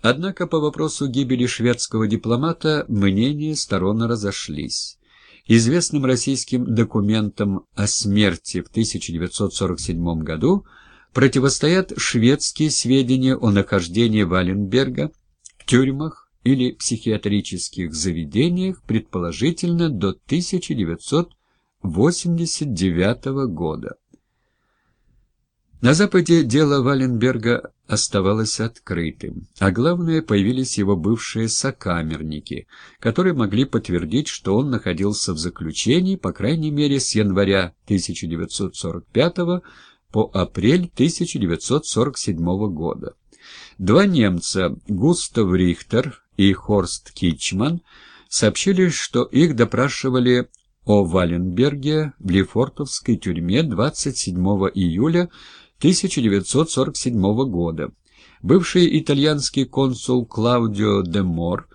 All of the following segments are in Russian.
Однако по вопросу гибели шведского дипломата мнения сторон разошлись. Известным российским документам о смерти в 1947 году противостоят шведские сведения о нахождении Валенберга в тюрьмах или психиатрических заведениях, предположительно до 1989 года. На Западе дело Валенберга оставалось открытым, а главное, появились его бывшие сокамерники, которые могли подтвердить, что он находился в заключении, по крайней мере, с января 1945 по апрель 1947 года. Два немца, Густав Рихтер и Хорст Кичман, сообщили, что их допрашивали о Валенберге в Лефортовской тюрьме 27 июля 1947 года. Бывший итальянский консул Клаудио де Мор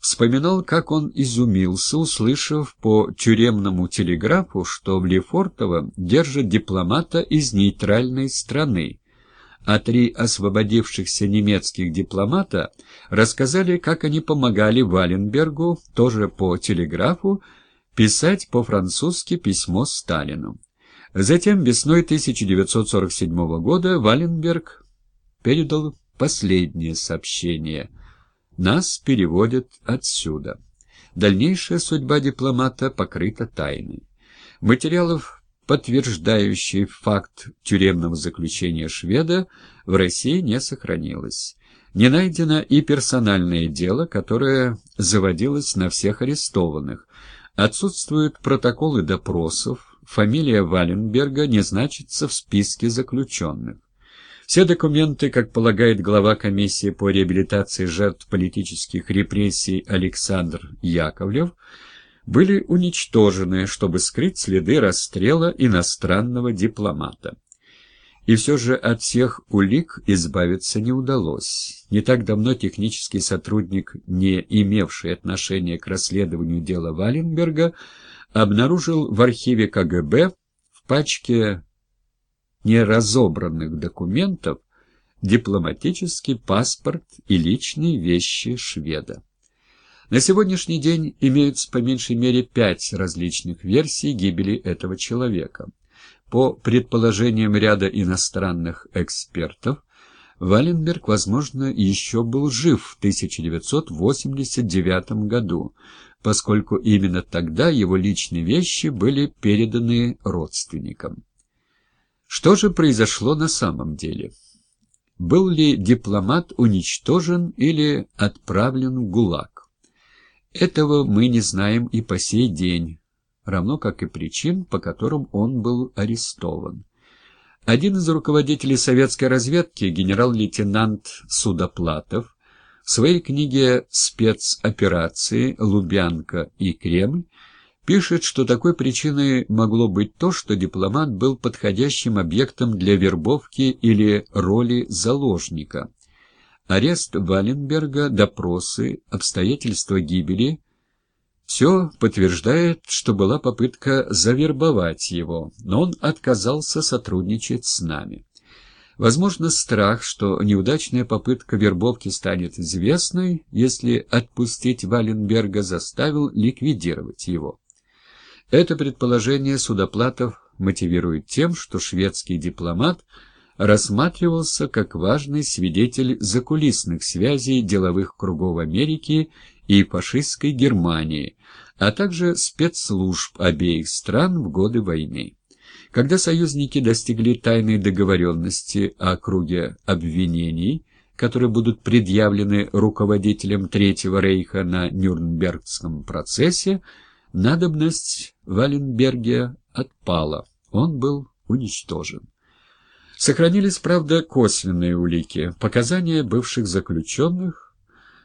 вспоминал, как он изумился, услышав по тюремному телеграфу, что в Лефортово держат дипломата из нейтральной страны, а три освободившихся немецких дипломата рассказали, как они помогали Валенбергу, тоже по телеграфу, писать по-французски письмо Сталину. Затем весной 1947 года Валенберг передал последнее сообщение. «Нас переводят отсюда». Дальнейшая судьба дипломата покрыта тайной. Материалов, подтверждающих факт тюремного заключения шведа, в России не сохранилось. Не найдено и персональное дело, которое заводилось на всех арестованных. Отсутствуют протоколы допросов, фамилия Валенберга не значится в списке заключенных. Все документы, как полагает глава комиссии по реабилитации жертв политических репрессий Александр Яковлев, были уничтожены, чтобы скрыть следы расстрела иностранного дипломата. И все же от всех улик избавиться не удалось. Не так давно технический сотрудник, не имевший отношения к расследованию дела Валенберга, обнаружил в архиве КГБ в пачке неразобранных документов дипломатический паспорт и личные вещи шведа. На сегодняшний день имеются по меньшей мере пять различных версий гибели этого человека. По предположениям ряда иностранных экспертов, Валенберг, возможно, еще был жив в 1989 году, поскольку именно тогда его личные вещи были переданы родственникам. Что же произошло на самом деле? Был ли дипломат уничтожен или отправлен в ГУЛАГ? Этого мы не знаем и по сей день, равно как и причин, по которым он был арестован. Один из руководителей советской разведки, генерал-лейтенант Судоплатов, в своей книге «Спецоперации. Лубянка и Кремль» пишет, что такой причиной могло быть то, что дипломат был подходящим объектом для вербовки или роли заложника. Арест Валенберга, допросы, обстоятельства гибели – все подтверждает, что была попытка завербовать его, но он отказался сотрудничать с нами. Возможно, страх, что неудачная попытка вербовки станет известной, если отпустить Валенберга, заставил ликвидировать его. Это предположение Судоплатов мотивирует тем, что шведский дипломат рассматривался как важный свидетель закулисных связей деловых кругов Америки и фашистской Германии, а также спецслужб обеих стран в годы войны. Когда союзники достигли тайной договоренности о круге обвинений, которые будут предъявлены руководителям Третьего рейха на Нюрнбергском процессе, надобность Валенберге отпала, он был уничтожен. Сохранились, правда, косвенные улики, показания бывших заключенных,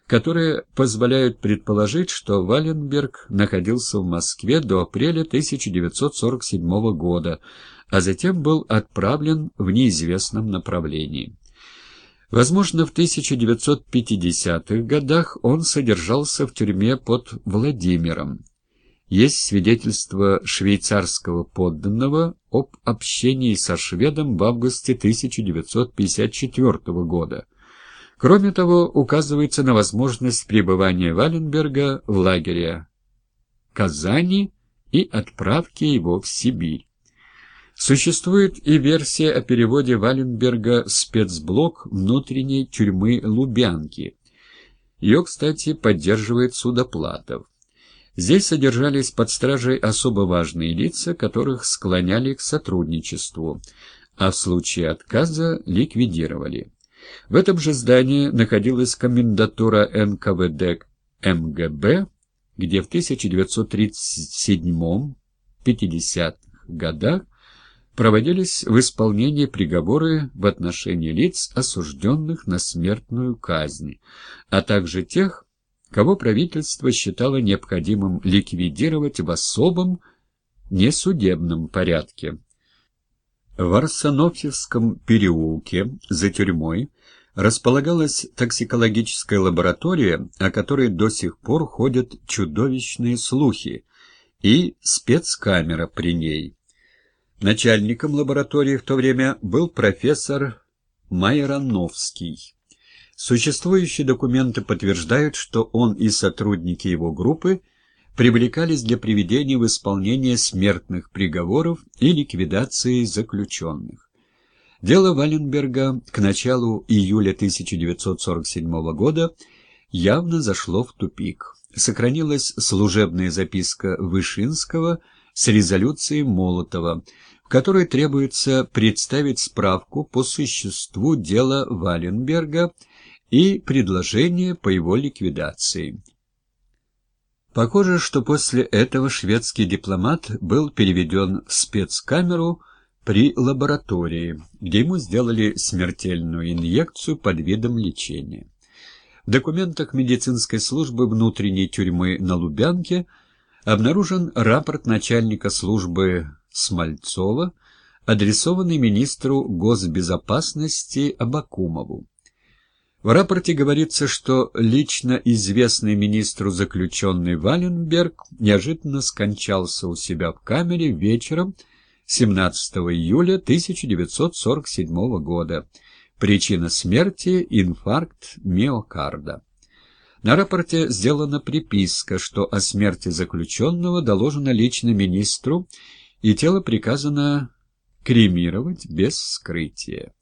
которые позволяют предположить, что Валенберг находился в Москве до апреля 1947 года, а затем был отправлен в неизвестном направлении. Возможно, в 1950-х годах он содержался в тюрьме под Владимиром. Есть свидетельство швейцарского подданного об общении со шведом в августе 1954 года. Кроме того, указывается на возможность пребывания Валенберга в лагере Казани и отправки его в Сибирь. Существует и версия о переводе Валенберга в спецблок внутренней тюрьмы Лубянки. Ее, кстати, поддерживает Судоплатов. Здесь содержались под стражей особо важные лица, которых склоняли к сотрудничеству, а в случае отказа ликвидировали. В этом же здании находилась комендатура НКВД МГБ, где в 1937-50-х годах проводились в исполнении приговоры в отношении лиц, осужденных на смертную казнь, а также тех, кого правительство считало необходимым ликвидировать в особом несудебном порядке. В Арсенофьевском переулке за тюрьмой располагалась токсикологическая лаборатория, о которой до сих пор ходят чудовищные слухи, и спецкамера при ней. Начальником лаборатории в то время был профессор Майрановский. Существующие документы подтверждают, что он и сотрудники его группы привлекались для приведения в исполнение смертных приговоров и ликвидации заключенных. Дело Валенберга к началу июля 1947 года явно зашло в тупик. Сохранилась служебная записка Вышинского с резолюцией Молотова, в которой требуется представить справку по существу дела Валенберга и предложение по его ликвидации. Похоже, что после этого шведский дипломат был переведен в спецкамеру при лаборатории, где ему сделали смертельную инъекцию под видом лечения. В документах медицинской службы внутренней тюрьмы на Лубянке обнаружен рапорт начальника службы Смольцова, адресованный министру госбезопасности Абакумову. В рапорте говорится, что лично известный министру заключенный Валенберг неожиданно скончался у себя в камере вечером 17 июля 1947 года. Причина смерти – инфаркт миокарда. На рапорте сделана приписка, что о смерти заключенного доложено лично министру, и тело приказано кремировать без вскрытия.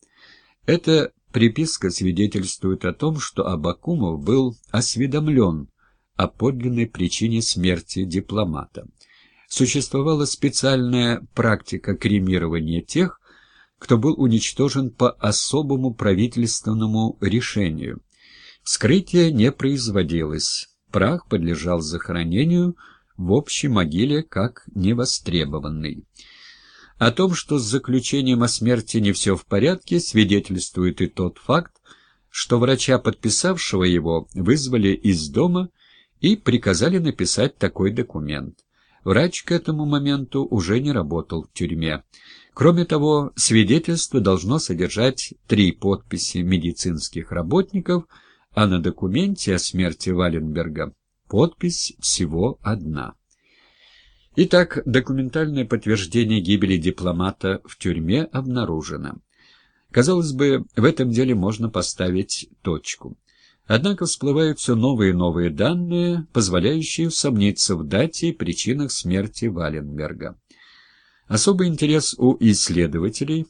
Это Приписка свидетельствует о том, что Абакумов был осведомлен о подлинной причине смерти дипломата. Существовала специальная практика кремирования тех, кто был уничтожен по особому правительственному решению. Вскрытие не производилось, прах подлежал захоронению в общей могиле как невостребованный. О том, что с заключением о смерти не все в порядке, свидетельствует и тот факт, что врача, подписавшего его, вызвали из дома и приказали написать такой документ. Врач к этому моменту уже не работал в тюрьме. Кроме того, свидетельство должно содержать три подписи медицинских работников, а на документе о смерти Валенберга подпись всего одна. Итак, документальное подтверждение гибели дипломата в тюрьме обнаружено. Казалось бы, в этом деле можно поставить точку. Однако всплывают все новые и новые данные, позволяющие усомниться в дате и причинах смерти Валенберга. Особый интерес у исследователей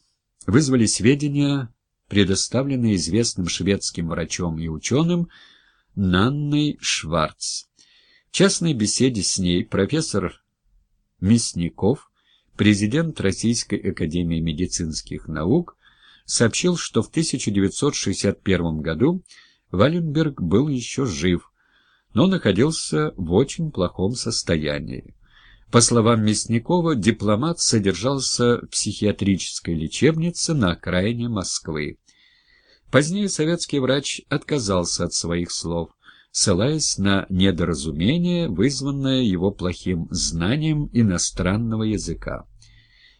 вызвали сведения, предоставленные известным шведским врачом и ученым Нанной Шварц. В частной беседе с ней профессор Мясников, президент Российской академии медицинских наук, сообщил, что в 1961 году Валенберг был еще жив, но находился в очень плохом состоянии. По словам Мясникова, дипломат содержался в психиатрической лечебнице на окраине Москвы. Позднее советский врач отказался от своих слов, ссылаясь на недоразумение, вызванное его плохим знанием иностранного языка.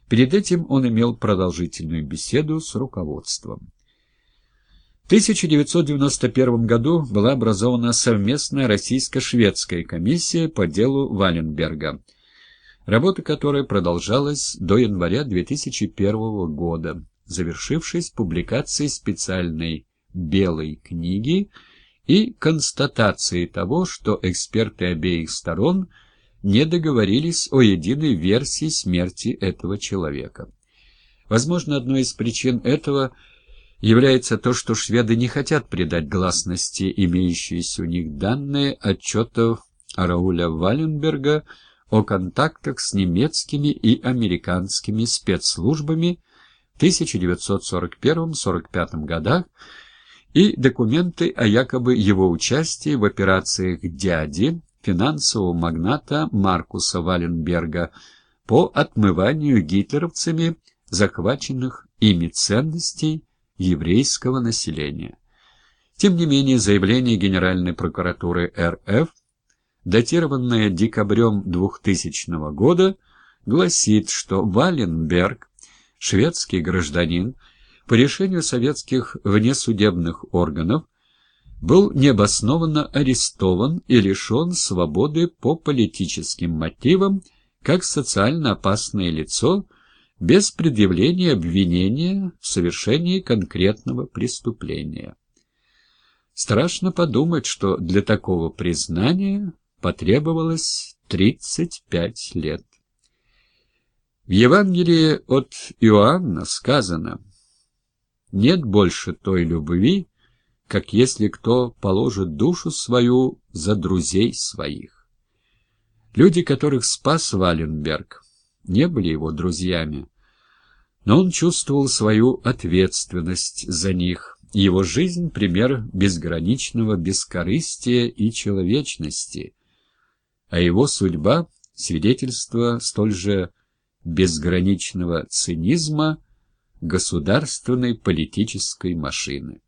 Перед этим он имел продолжительную беседу с руководством. В 1991 году была образована совместная российско-шведская комиссия по делу Валенберга, работа которой продолжалась до января 2001 года, завершившись публикацией специальной «белой книги» и констатацией того, что эксперты обеих сторон не договорились о единой версии смерти этого человека. Возможно, одной из причин этого является то, что шведы не хотят придать гласности имеющиеся у них данные отчетов Рауля Валенберга о контактах с немецкими и американскими спецслужбами в 1941-1945 годах и документы о якобы его участии в операциях «Дяди» финансового магната Маркуса Валенберга по отмыванию гитлеровцами захваченных ими ценностей еврейского населения. Тем не менее, заявление Генеральной прокуратуры РФ датированное декабрем 2000 года, гласит, что Валенберг, шведский гражданин, по решению советских внесудебных органов, был необоснованно арестован и лишен свободы по политическим мотивам как социально опасное лицо без предъявления обвинения в совершении конкретного преступления. Страшно подумать, что для такого признания потребовалось 35 лет. В Евангелии от Иоанна сказано «Нет больше той любви, как если кто положит душу свою за друзей своих». Люди, которых спас Валенберг, не были его друзьями, но он чувствовал свою ответственность за них. Его жизнь — пример безграничного бескорыстия и человечности — а его судьба — свидетельство столь же безграничного цинизма государственной политической машины.